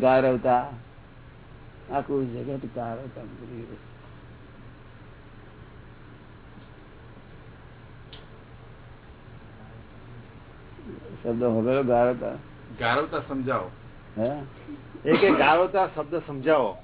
ગારવતા. આખું જગત ગારવતા શબ્દ હવે ગારવતા? ગારવતા સમજાવો. હે? એક ગારવતા શબ્દ સમજાવો.